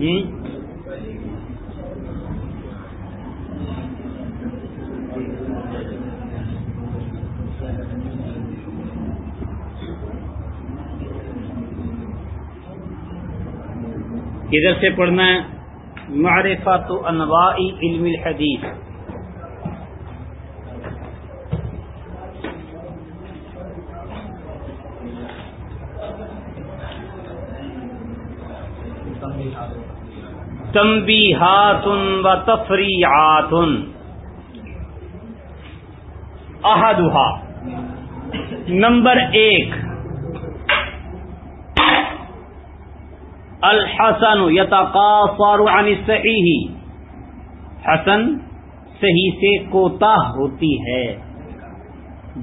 ادھر سے پڑھنا ہے؟ معرفت انواع علم الحدیث۔ تمبی تنبیہات و تفریعات احدہا نمبر ایک الحسن یتقاصر عن الصحیح حسن صحیح سے کوتا ہوتی ہے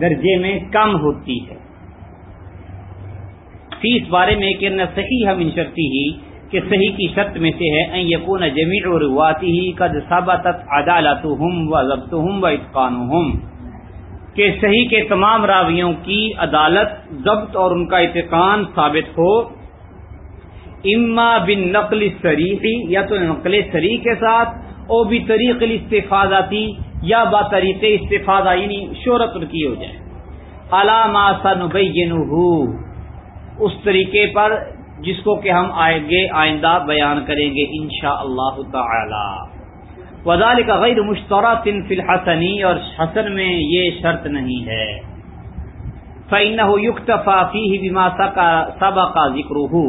درجے میں کم ہوتی ہے اس بارے میں کہ نہ صحیح ہم انشرتی ہی کہ صحیح کی شرط میں سے ہے ان یقون جمیع رواتی ہی قد ثبتت عدالتهم وضبطهم واتقانهم کہ صحیح کے تمام راویوں کی عدالت، ضبط اور ان کا اتقان ثابت ہو۔ اما بن نقل سریحی یا تو نقل سریح کے ساتھ، او بھی طریق استفاداتی یا با طریق استفادہ یعنی شہرت کی ہو جائے۔ علامہ سنبین اس طریقے پر جس کو کہ ہم آئیں آئندہ بیان کریں گے انشاء اللہ تعالی۔ وزال کا غیر مشترہ تن فی الحسنی اور حسن میں یہ شرط نہیں ہے۔ فعین یقت فافی ہی بیما سبا کا ذکر ہو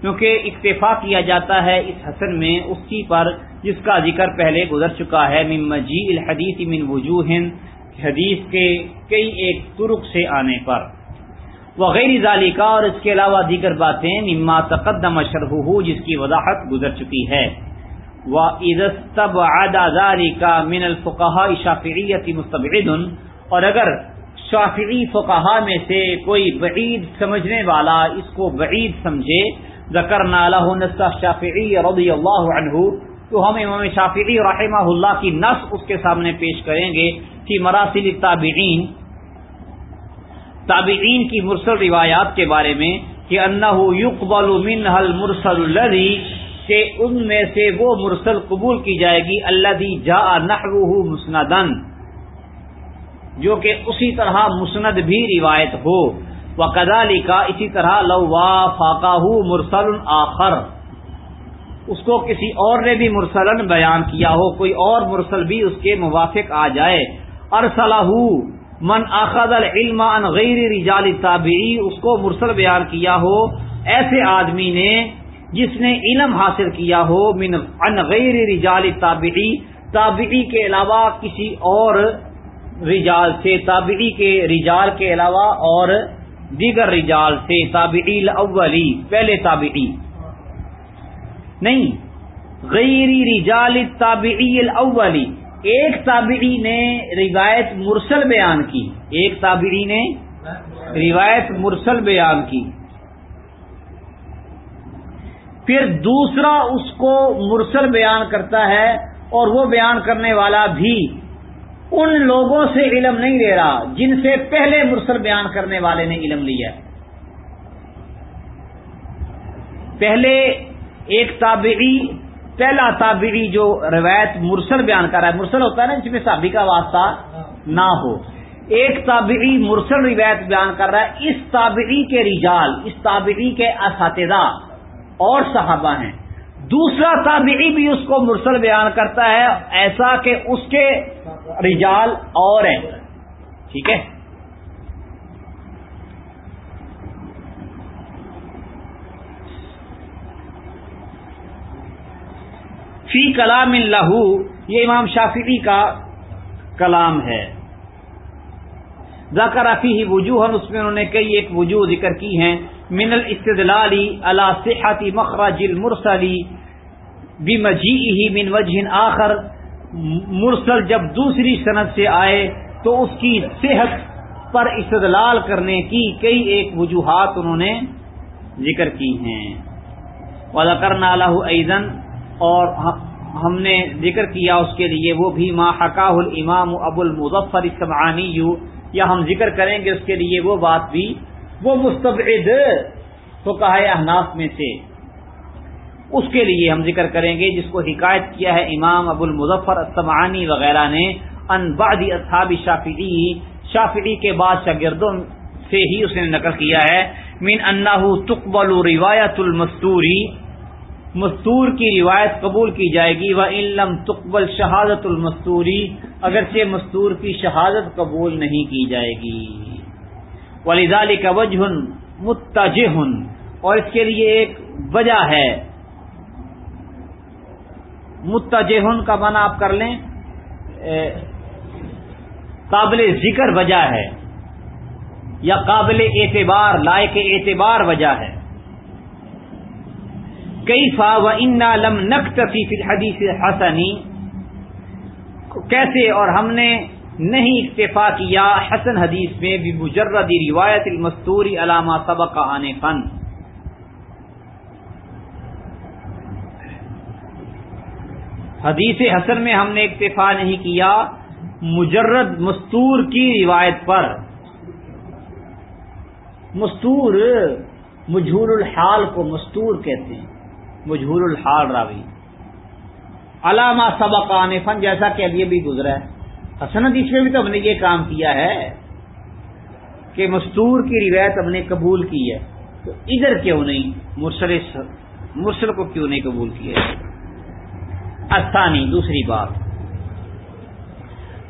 کیونکہ اکتفا کیا جاتا ہے اس حسن میں، اسی پر جس کا ذکر پہلے گزر چکا ہے۔ من مجی الحدیث من وجوہ حدیث کے کئی ایک ترک سے آنے پر۔ وغیر ذالی کا اور اس کے علاوہ دیگر باتیں مما تقدم شرح جس کی وضاحت گزر چکی ہے۔ کا من الفقہ شافعیتی مستبعد، اور اگر شافعی فقہا میں سے کوئی بعید سمجھنے والا اس کو بعید سمجھے ذکر نالہ نسا شافعی رضی اللہ عنہ، تو ہم امام شافعی رحمہ اللہ کی نس اس کے سامنے پیش کریں گے کہ مراسل تابعین تابعین کی مرسل روایات کے بارے میں کہ انہ یقبل من حل مرسل کہ ان میں سے وہ مرسل قبول کی جائے گی اللہ دی جا نحو مسندن جو کہ اسی طرح مسند بھی روایت ہو۔ وہ کدالی کا اسی طرح لو وا فاقہ مرسل آخر۔ اس کو کسی اور نے بھی مرسلن بیان کیا ہو، کوئی اور مرسل بھی اس کے موافق آ جائے۔ ارسلہ من اخذ العلم عن غیر رجال تابعی، اس کو مرسل بیان کیا ہو، ایسے آدمی نے جس نے علم حاصل کیا ہو من عن غیر رجال تابعی تابعی کے علاوہ کسی اور رجال سے، تابعی کے رجال کے علاوہ اور دیگر رجال سے، تابعی الاولی، پہلے تابعی۔ نہیں، غیر رجال تابعی الاولی۔ ایک تابعی نے روایت مرسل بیان کی ایک تابعی نے روایت مرسل بیان کی پھر دوسرا اس کو مرسل بیان کرتا ہے اور وہ بیان کرنے والا بھی ان لوگوں سے علم نہیں لے رہا جن سے پہلے مرسل بیان کرنے والے نے علم لیا پہلے ایک تابعی پہلا تابعی جو روایت مرسل بیان کر رہا ہے، مرسل ہوتا ہے نا جس میں صحابی کا واسطہ نہ ہو۔ ایک تابعی مرسل روایت بیان کر رہا ہے، اس تابعی کے رجال، اس تابعی کے اساتذہ اور صحابہ ہیں۔ دوسرا تابعی بھی اس کو مرسل بیان کرتا ہے، ایسا کہ اس کے رجال اور ہیں۔ ٹھیک ہے؟ فی کلام اللہ، یہ امام شافعی کا کلام ہے۔ ذکر فی ہی وجوہ اس میں انہوں نے کئی ایک وجوہ ذکر کی ہیں۔ من الاستدلالی علی صحت مخرج المرسلی بمجیئی من وجہ آخر۔ مرسل جب دوسری صنعت سے آئے، تو اس کی صحت پر استدلال کرنے کی کئی ایک وجوہات انہوں نے ذکر کی ہیں۔ وَذَكَرْنَا لَهُ أَيْضًا اور ہم نے ذکر کیا اس کے لیے، وہ بھی ما حکا الامام ابو المظفر سمعانی یا ہم ذکر کریں گے اس کے لیے وہ بات بھی۔ وہ مستبعد تو کہا احناف میں سے۔ اس کے لیے ہم ذکر کریں گے، جس کو حکایت کیا ہے امام ابو المظفر السمعانی وغیرہ نے۔ ان بعد اصحاب شافعی شافعی کے بعد شاگردوں سے ہی اس نے نقل کیا ہے۔ من انہ تقبل روایت المستوری۔ مستور کی روایت قبول کی جائے گی وہ علم تقبل شہادت المستوری اگرچہ مستور کی شہادت قبول نہیں کی جائے گی۔ ولیزال کا وجہ متجہ اور اس کے لیے ایک وجہ ہے۔ متجہن کا معنی آپ کر لیں قابل ذکر وجہ ہے یا قابل اعتبار، لائق اعتبار وجہ ہے۔ کئی فا و انا لم نقطی حدیث حسنی کیسے اور ہم نے نہیں اکتفا کیا حسن حدیث میں بھی مجردی روایت المستوری علامہ سبق آنے فن حدیث حسن میں ہم نے اکتفا نہیں کیا مجرد مستور کی روایت پر۔ مستور مجھور الحال کو مستور کہتے ہیں۔ مجھور الحال راوی. علامہ سبق فن جیسا کہ ابھی ابھی گزرا ہے. حسن حدیث میں بھی تو ہم نے یہ کام کیا ہے کہ مستور کی روایت ہم نے قبول کی ہے. تو ادھر کیوں نہیں؟ مرسل مرسل کو کیوں نہیں قبول کیا استانی دوسری بات.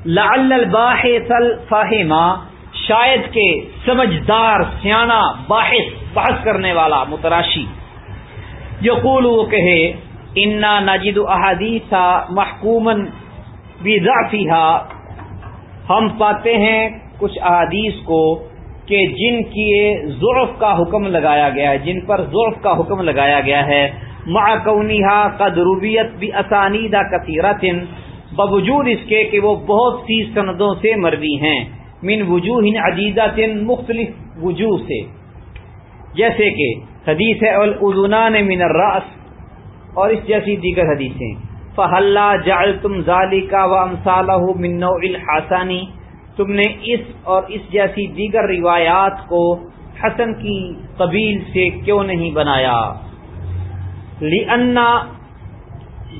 لعل الباحث الفاہمہ، شاید کے سمجھدار سیاح باحث، بحث کرنے والا، متراشی. یقول وہ کہے، انا نجد احادیث محکومن بذاتها ہم پاتے ہیں کچھ احادیث کو کہ جن کی ضعف کا حکم لگایا گیا ہے، جن پر ضعف کا حکم لگایا گیا ہے۔ مع کونیہا قد بھی اسانیدہ کثیرت باوجود اس کے کہ وہ بہت سی سندوں سے مروی ہیں۔ من وجوہ عدیدہ مختلف وجوہ سے۔ جیسے کہ حدیث العزنان من الراس اور اس جیسی دیگر حدیثیں۔ فہلہ جعل تم ظالی کا و امسالہ من نوع الحسانی تم نے اس اور اس جیسی دیگر روایات کو حسن کی قبیل سے کیوں نہیں بنایا؟ لِأَنَّ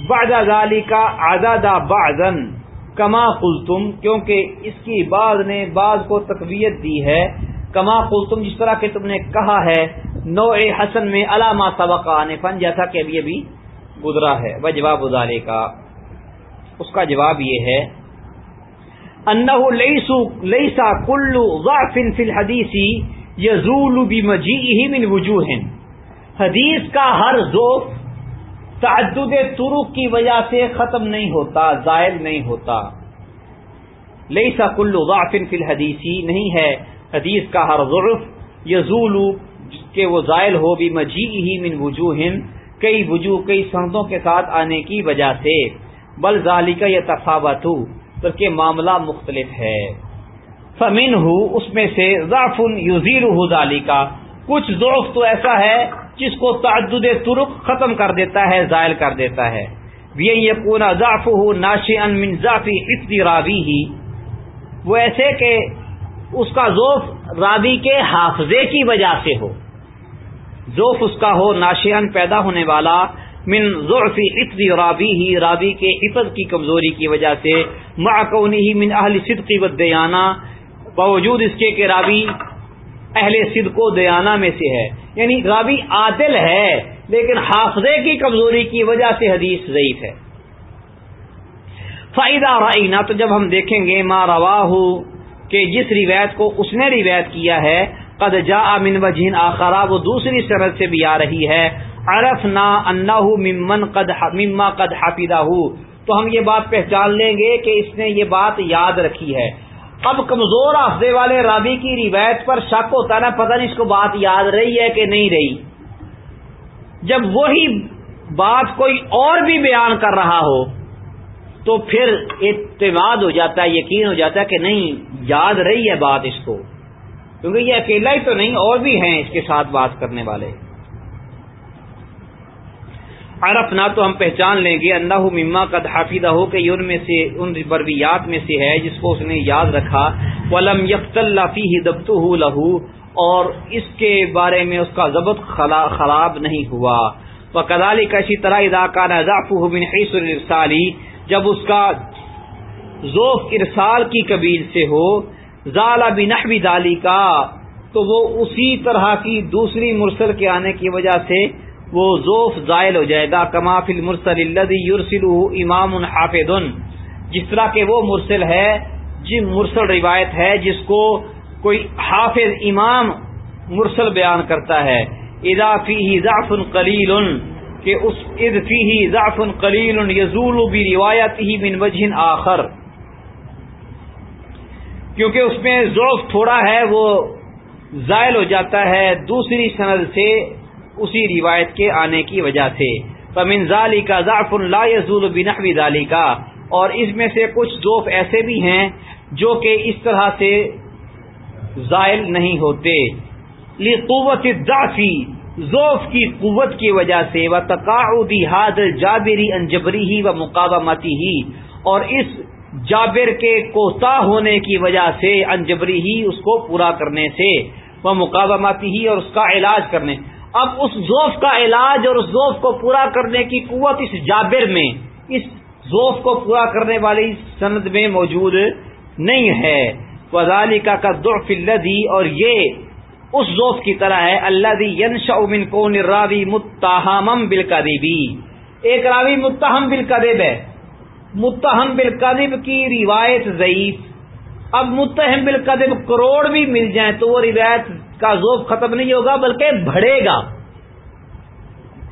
بعد ذالی کا آزادہ بعضن کما قلتم۔ کیونکہ اس کی بعض نے بعض کو تقویت دی ہے۔ کما قلتم، جس طرح کہ تم نے کہا ہے نو حسن میں علامہ سبق آنے فن جیسا کہ ابھی ابھی گزرا ہے۔ وہ جواب ادارے کا، اس کا جواب یہ ہے انہ لیسا کلو ضعف فی الحدیثی یزول بمجیئہ من وجوہ۔ حدیث کا ہر ذوق تعدد ترک کی وجہ سے ختم نہیں ہوتا، زائل نہیں ہوتا۔ لیسا کلو ضعف فی الحدیثی نہیں ہے، حدیث کا ہر ضعف یزول کہ وہ زائل ہو بھی مجی ہی من وجوہ کئی وجوہ، کئی سندوں کے ساتھ آنے کی وجہ سے۔ بل ظالی کا یہ تفاوت بلکہ معاملہ مختلف ہے۔ فمن ہو اس میں سے ضعف یزیر ظالی کا کچھ ضعف تو ایسا ہے جس کو تعدد ترک ختم کر دیتا ہے، زائل کر دیتا ہے۔ یہ پورا ضعف ہو ناش ان من ضعفی راوی ہی وہ ایسے کہ اس کا ذوف راوی کے حافظے کی وجہ سے ہو۔ ذوف اس کا ہو ناشیان پیدا ہونے والا، من ضعفی افتی رابی ہی، رابی کے حفظ کی کمزوری کی وجہ سے معقونی ہی من اہل صدقی و دیانہ، باوجود اس کے کہ راوی اہل صدق و دیانہ میں سے ہے۔ یعنی رابی عادل ہے، لیکن حافظے کی کمزوری کی وجہ سے حدیث ضعیف ہے۔ فائدہ رائنا تو جب ہم دیکھیں گے، ما رواہ کہ جس روایت کو اس نے روایت کیا ہے قد جا امن وجین آخرا وہ دوسری سرحد سے بھی آ رہی ہے۔ عرف نا انا ممن قد مما قد حافظہ تو ہم یہ بات پہچان لیں گے کہ اس نے یہ بات یاد رکھی ہے۔ اب کمزور حفظے والے رابی کی روایت پر شک ہوتا نا، پتہ نہیں اس کو بات یاد رہی ہے کہ نہیں رہی۔ جب وہی بات کوئی اور بھی بیان کر رہا ہو، تو پھر اعتماد ہو جاتا ہے، یقین ہو جاتا ہے کہ نہیں، یاد رہی ہے بات اس کو۔ کیونکہ یہ اکیلا ہی تو نہیں، اور بھی ہیں اس کے ساتھ بات کرنے والے۔ عرف نہ تو ہم پہچان لیں گے اللہ مما کا حافظہ ہو کہ ان میں سے، ان برویات میں سے ہے جس کو اس نے یاد رکھا۔ ولم یکت اللہ دبت لہو اور اس کے بارے میں اس کا ضبط خراب نہیں ہوا۔ وہ کدالی کا اسی طرح اداکار ارسالی جب اس کا ذوف ارسال کی قبیل سے ہو ضالہ بنحوی دالی کا تو وہ اسی طرح کی دوسری مرسل کے آنے کی وجہ سے وہ ذوف زائل ہو جائے گا، کما فل مرسل یورسل امام حافظ، جس طرح کے وہ مرسل ہے جن مرسل روایت ہے، جس کو کوئی حافظ امام مرسل بیان کرتا ہے اضافی ضعف قلیل، کہ اس اضفی ضعف قلیل یزول بھی روایت ہی بن وجہ آخر۔ کیونکہ اس میں ذوف تھوڑا ہے، وہ زائل ہو جاتا ہے۔ دوسری سند سے اسی روایت کے آنے کی وجہ سے۔ فمن ظالی کا ضعف لا یزول بنحوی ظالی کا اور اس میں سے کچھ ذوف ایسے بھی ہیں جو کہ اس طرح سے زائل نہیں ہوتے۔ قوت ضعفی ذوف کی قوت کی وجہ سے۔ وہ تقاعدی حاضر جابری انجبری ہی و مقابمتی ہی اور اس جابر کے کوتا ہونے کی وجہ سے انجبری ہی اس کو پورا کرنے سے، وہ مقابماتی ہی اور اس کا علاج کرنے۔ اب اس ذوف کا علاج اور اس ذوف کو پورا کرنے کی قوت اس جابر میں، اس ذوف کو پورا کرنے والی سند میں موجود نہیں ہے۔ وزالی کا دعف الدی اور یہ اس ذوف کی طرح ہے اللہ دی ینش امن کو راوی متحم بل ایک راوی متحم بل ہے۔ متحم بالکذب کی روایت ضعیف۔ اب متحم بالکذب کروڑ بھی مل جائیں تو وہ روایت کا ذوق ختم نہیں ہوگا بلکہ بڑھے گا۔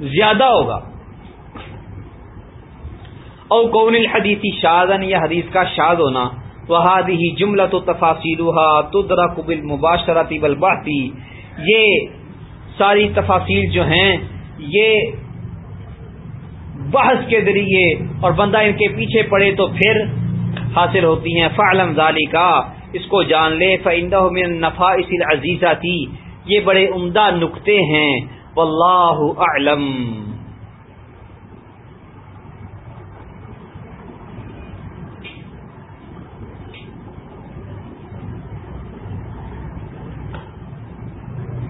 زیادہ ہوگا۔ او کون الحدیثی شادن یا حدیث کا شاد ہونا۔ تو ہی جملہ تو تفاصیل تدرا قبل مباشرتی بلباتی یہ ساری تفاصیل جو ہیں، یہ بحث کے ذریعے اور بندہ ان کے پیچھے پڑے تو پھر حاصل ہوتی ہیں۔ فعلم ذالی کا اس کو جان لے۔ فعندہ من نفا اسی عزیزہ تھی یہ بڑے عمدہ نقطے ہیں۔ واللہ اعلم